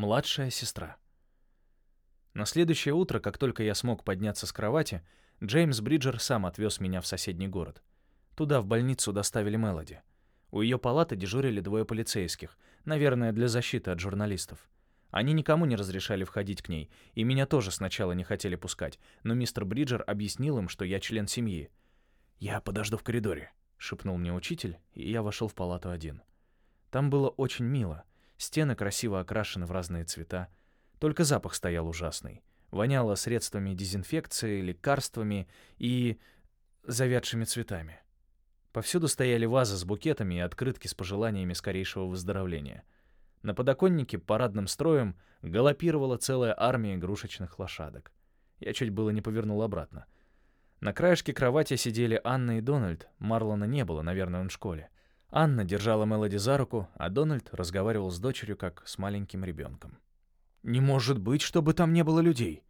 Младшая сестра. На следующее утро, как только я смог подняться с кровати, Джеймс Бриджер сам отвез меня в соседний город. Туда, в больницу, доставили Мелоди. У ее палаты дежурили двое полицейских, наверное, для защиты от журналистов. Они никому не разрешали входить к ней, и меня тоже сначала не хотели пускать, но мистер Бриджер объяснил им, что я член семьи. «Я подожду в коридоре», — шепнул мне учитель, и я вошел в палату один. Там было очень мило. Стены красиво окрашены в разные цвета. Только запах стоял ужасный. Воняло средствами дезинфекции, лекарствами и завядшими цветами. Повсюду стояли вазы с букетами и открытки с пожеланиями скорейшего выздоровления. На подоконнике парадным строем галопировала целая армия игрушечных лошадок. Я чуть было не повернул обратно. На краешке кровати сидели Анна и Дональд. Марлона не было, наверное, он в школе. Анна держала Мелоди за руку, а Дональд разговаривал с дочерью, как с маленьким ребенком. «Не может быть, чтобы там не было людей.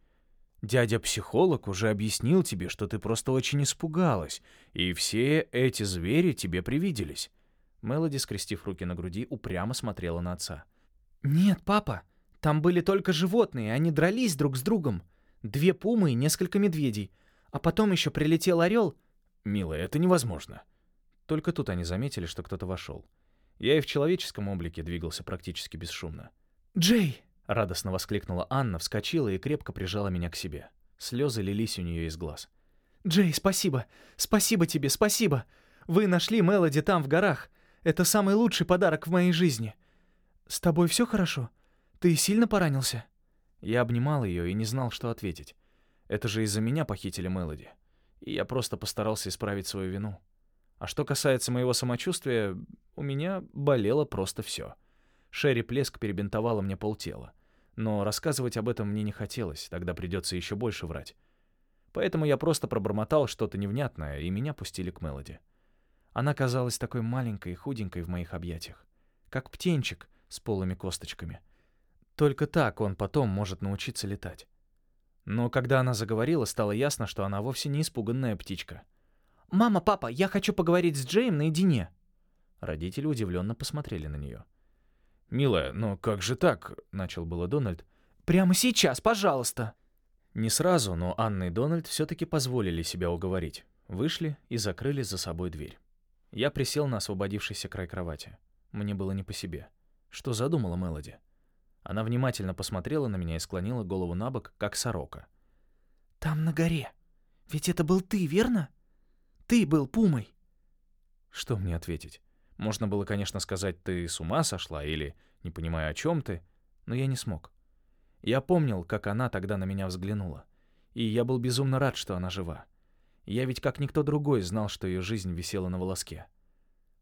Дядя-психолог уже объяснил тебе, что ты просто очень испугалась, и все эти звери тебе привиделись». Мелоди, скрестив руки на груди, упрямо смотрела на отца. «Нет, папа, там были только животные, они дрались друг с другом. Две пумы и несколько медведей. А потом еще прилетел орел». «Милая, это невозможно». Только тут они заметили, что кто-то вошел. Я и в человеческом облике двигался практически бесшумно. «Джей!» Радостно воскликнула Анна, вскочила и крепко прижала меня к себе. Слезы лились у нее из глаз. «Джей, спасибо! Спасибо тебе, спасибо! Вы нашли Мелоди там, в горах. Это самый лучший подарок в моей жизни. С тобой все хорошо? Ты сильно поранился?» Я обнимал ее и не знал, что ответить. Это же из-за меня похитили Мелоди. И я просто постарался исправить свою вину. А что касается моего самочувствия, у меня болело просто все. Шерри Плеск перебинтовала мне полтела но рассказывать об этом мне не хотелось, тогда придется еще больше врать. Поэтому я просто пробормотал что-то невнятное, и меня пустили к Мелоди. Она казалась такой маленькой и худенькой в моих объятиях, как птенчик с полыми косточками. Только так он потом может научиться летать. Но когда она заговорила, стало ясно, что она вовсе не испуганная птичка. «Мама, папа, я хочу поговорить с Джейм наедине». Родители удивленно посмотрели на нее. «Милая, но как же так?» — начал было Дональд. «Прямо сейчас, пожалуйста!» Не сразу, но Анна и Дональд все-таки позволили себя уговорить. Вышли и закрыли за собой дверь. Я присел на освободившийся край кровати. Мне было не по себе. Что задумала Мелоди? Она внимательно посмотрела на меня и склонила голову на бок, как сорока. «Там на горе. Ведь это был ты, верно? Ты был пумой». Что мне ответить? Можно было, конечно, сказать, ты с ума сошла или не понимаю, о чем ты, но я не смог. Я помнил, как она тогда на меня взглянула. И я был безумно рад, что она жива. Я ведь как никто другой знал, что ее жизнь висела на волоске.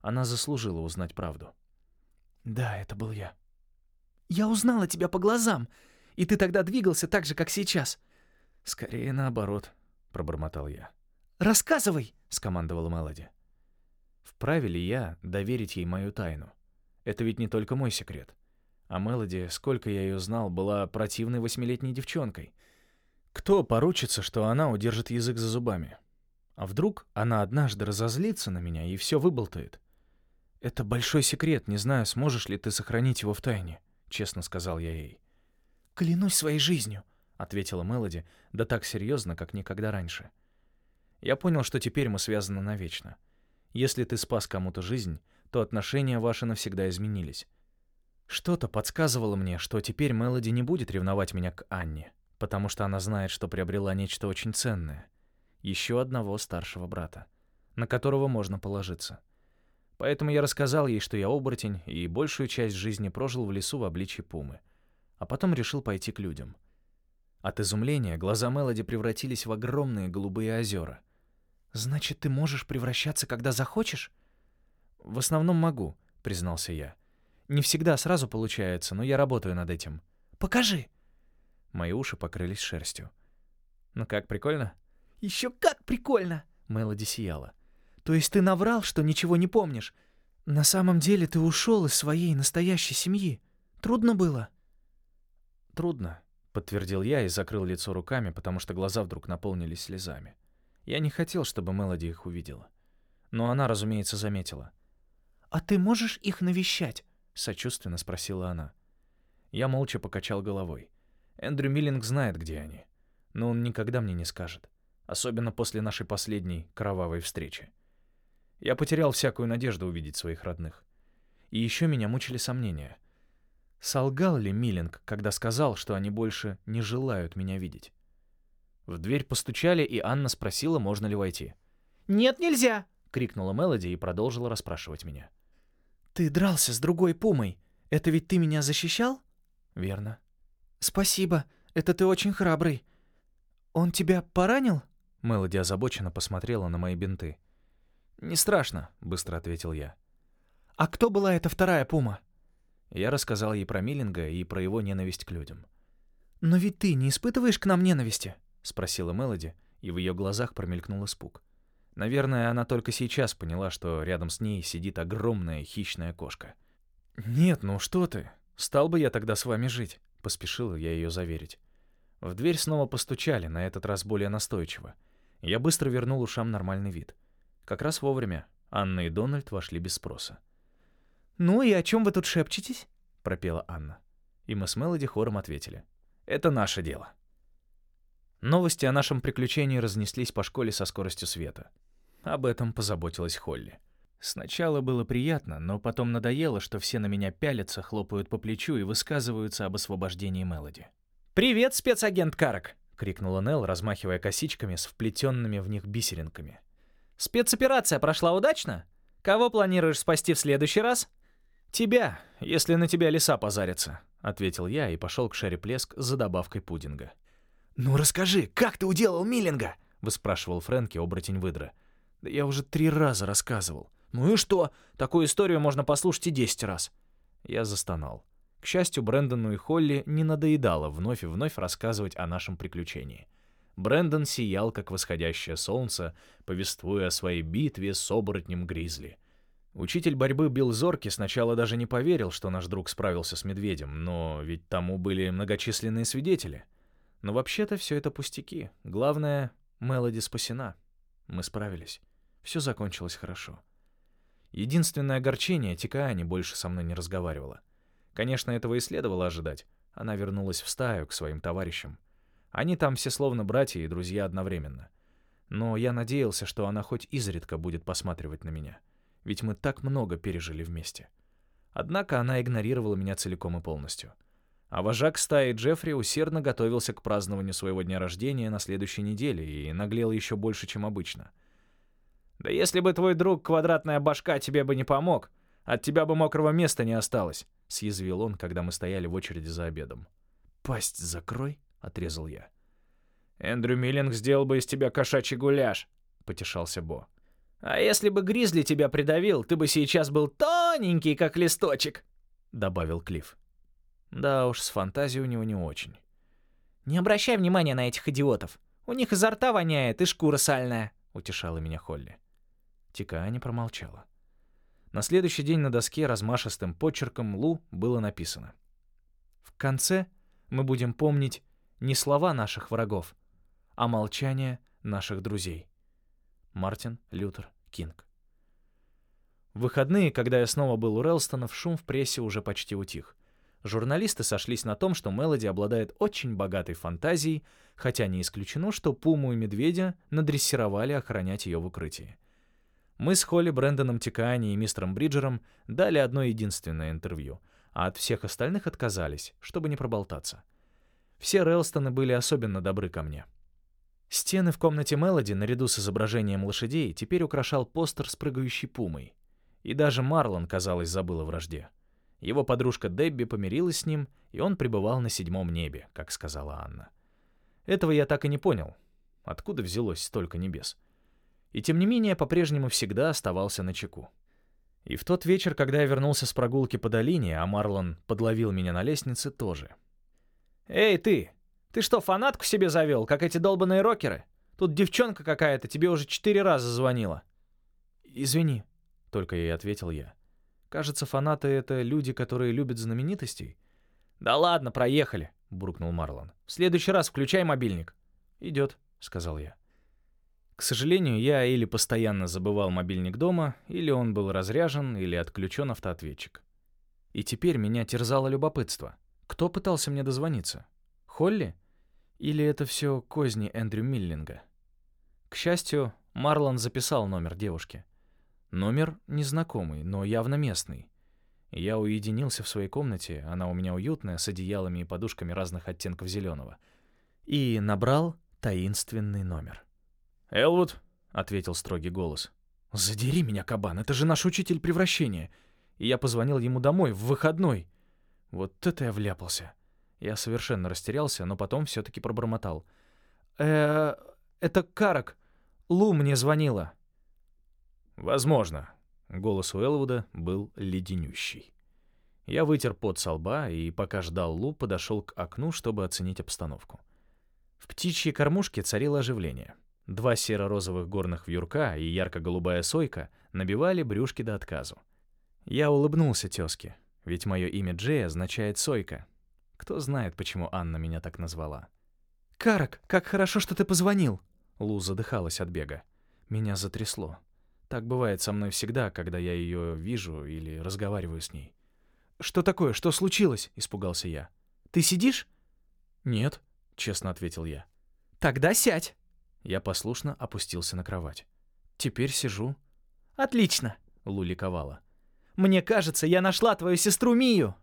Она заслужила узнать правду. «Да, это был я». «Я узнала тебя по глазам, и ты тогда двигался так же, как сейчас». «Скорее наоборот», — пробормотал я. «Рассказывай!» — скомандовала Мелоди. Вправе ли я доверить ей мою тайну? Это ведь не только мой секрет. А Мелоди, сколько я ее знал, была противной восьмилетней девчонкой. Кто поручится, что она удержит язык за зубами? А вдруг она однажды разозлится на меня и все выболтает? «Это большой секрет, не знаю, сможешь ли ты сохранить его в тайне», — честно сказал я ей. «Клянусь своей жизнью», — ответила Мелоди, да так серьезно, как никогда раньше. Я понял, что теперь мы связаны навечно. Если ты спас кому-то жизнь, то отношения ваши навсегда изменились. Что-то подсказывало мне, что теперь Мелоди не будет ревновать меня к Анне, потому что она знает, что приобрела нечто очень ценное. Еще одного старшего брата, на которого можно положиться. Поэтому я рассказал ей, что я оборотень, и большую часть жизни прожил в лесу в обличье пумы. А потом решил пойти к людям. От изумления глаза Мелоди превратились в огромные голубые озера — «Значит, ты можешь превращаться, когда захочешь?» «В основном могу», — признался я. «Не всегда сразу получается, но я работаю над этим». «Покажи!» Мои уши покрылись шерстью. «Ну как, прикольно?» «Еще как прикольно!» Мелоди сияла. «То есть ты наврал, что ничего не помнишь? На самом деле ты ушел из своей настоящей семьи. Трудно было?» «Трудно», — подтвердил я и закрыл лицо руками, потому что глаза вдруг наполнились слезами. Я не хотел, чтобы Мелоди их увидела. Но она, разумеется, заметила. «А ты можешь их навещать?» — сочувственно спросила она. Я молча покачал головой. Эндрю Миллинг знает, где они. Но он никогда мне не скажет. Особенно после нашей последней кровавой встречи. Я потерял всякую надежду увидеть своих родных. И еще меня мучили сомнения. Солгал ли Миллинг, когда сказал, что они больше не желают меня видеть? В дверь постучали, и Анна спросила, можно ли войти. «Нет, нельзя!» — крикнула Мелоди и продолжила расспрашивать меня. «Ты дрался с другой пумой. Это ведь ты меня защищал?» «Верно». «Спасибо. Это ты очень храбрый. Он тебя поранил?» Мелоди озабоченно посмотрела на мои бинты. «Не страшно», — быстро ответил я. «А кто была эта вторая пума?» Я рассказал ей про Миллинга и про его ненависть к людям. «Но ведь ты не испытываешь к нам ненависти?» — спросила Мелоди, и в ее глазах промелькнул испуг. Наверное, она только сейчас поняла, что рядом с ней сидит огромная хищная кошка. «Нет, ну что ты? Стал бы я тогда с вами жить», — поспешил я ее заверить. В дверь снова постучали, на этот раз более настойчиво. Я быстро вернул ушам нормальный вид. Как раз вовремя Анна и Дональд вошли без спроса. «Ну и о чем вы тут шепчетесь?» — пропела Анна. И мы с Мелоди хором ответили. «Это наше дело». Новости о нашем приключении разнеслись по школе со скоростью света. Об этом позаботилась Холли. Сначала было приятно, но потом надоело, что все на меня пялятся, хлопают по плечу и высказываются об освобождении Мелоди. «Привет, спецагент Карак!» — крикнула Нелл, размахивая косичками с вплетенными в них бисеринками. «Спецоперация прошла удачно? Кого планируешь спасти в следующий раз?» «Тебя, если на тебя лиса позарится», — ответил я и пошел к Шерри Плеск за добавкой пудинга. «Ну расскажи, как ты уделал Миллинга?» — выспрашивал Фрэнки, оборотень выдра. «Да я уже три раза рассказывал». «Ну и что? Такую историю можно послушать и десять раз». Я застонал. К счастью, Брэндону и Холли не надоедало вновь и вновь рассказывать о нашем приключении. Брэндон сиял, как восходящее солнце, повествуя о своей битве с оборотнем Гризли. Учитель борьбы Билл Зорки сначала даже не поверил, что наш друг справился с медведем, но ведь тому были многочисленные свидетели. Но вообще-то все это пустяки. Главное, Мелоди спасена. Мы справились. Все закончилось хорошо. Единственное огорчение, Тикаани больше со мной не разговаривала. Конечно, этого и следовало ожидать. Она вернулась в стаю к своим товарищам. Они там все словно братья и друзья одновременно. Но я надеялся, что она хоть изредка будет посматривать на меня. Ведь мы так много пережили вместе. Однако она игнорировала меня целиком и полностью. А вожак стаи Джеффри усердно готовился к празднованию своего дня рождения на следующей неделе и наглел еще больше, чем обычно. «Да если бы твой друг Квадратная Башка тебе бы не помог, от тебя бы мокрого места не осталось», — съязвил он, когда мы стояли в очереди за обедом. «Пасть закрой», — отрезал я. «Эндрю Миллинг сделал бы из тебя кошачий гуляш», — потешался Бо. «А если бы Гризли тебя придавил, ты бы сейчас был тоненький, как листочек», — добавил Клифф. Да уж, с фантазией у него не очень. «Не обращай внимания на этих идиотов. У них изо рта воняет и шкура сальная», — утешала меня Холли. Тикаани промолчала. На следующий день на доске размашистым почерком Лу было написано. «В конце мы будем помнить не слова наших врагов, а молчание наших друзей». Мартин Лютер Кинг. В выходные, когда я снова был у Релстонов, шум в прессе уже почти утих. Журналисты сошлись на том, что Мелоди обладает очень богатой фантазией, хотя не исключено, что Пуму и Медведя надрессировали охранять ее в укрытии. Мы с Холли, Брэндоном Тикаани и мистером Бриджером дали одно единственное интервью, а от всех остальных отказались, чтобы не проболтаться. Все Релстоны были особенно добры ко мне. Стены в комнате Мелоди наряду с изображением лошадей теперь украшал постер с прыгающей пумой. И даже Марлон, казалось, забыл о вражде. Его подружка Дебби помирилась с ним, и он пребывал на седьмом небе, как сказала Анна. Этого я так и не понял. Откуда взялось столько небес? — и тем не менее по-прежнему всегда оставался на чеку. И в тот вечер, когда я вернулся с прогулки по долине, а Марлон подловил меня на лестнице, тоже. «Эй, ты! Ты что, фанатку себе завел, как эти долбанные рокеры? Тут девчонка какая-то тебе уже четыре раза звонила». «Извини», — только ей ответил я. «Кажется, фанаты — это люди, которые любят знаменитостей». «Да ладно, проехали», — буркнул Марлон. «В следующий раз включай мобильник». «Идет», — сказал я. К сожалению, я или постоянно забывал мобильник дома, или он был разряжен, или отключен автоответчик. И теперь меня терзало любопытство. Кто пытался мне дозвониться? Холли? Или это все козни Эндрю Миллинга? К счастью, Марлон записал номер девушки. Номер незнакомый, но явно местный. Я уединился в своей комнате, она у меня уютная, с одеялами и подушками разных оттенков зеленого. И набрал таинственный номер. «Элвуд», — ответил строгий голос. «Задери меня, кабан, это же наш учитель превращения». И я позвонил ему домой, в выходной. Вот это я вляпался. Я совершенно растерялся, но потом все-таки пробормотал. э это Карак. Лу мне звонила». «Возможно». Голос у Элвуда был леденющий. Я вытер пот со лба и, пока ждал Лу, подошел к окну, чтобы оценить обстановку. В птичьей кормушке царило оживление. Два серо-розовых горных вьюрка и ярко-голубая сойка набивали брюшки до отказу. Я улыбнулся тезке, ведь мое имя Джей означает «сойка». Кто знает, почему Анна меня так назвала. «Карак, как хорошо, что ты позвонил!» Лу задыхалась от бега. Меня затрясло. Так бывает со мной всегда, когда я ее вижу или разговариваю с ней. «Что такое? Что случилось?» — испугался я. «Ты сидишь?» «Нет», — честно ответил я. «Тогда сядь». Я послушно опустился на кровать. «Теперь сижу». «Отлично», — Лу ликовала. «Мне кажется, я нашла твою сестру Мию».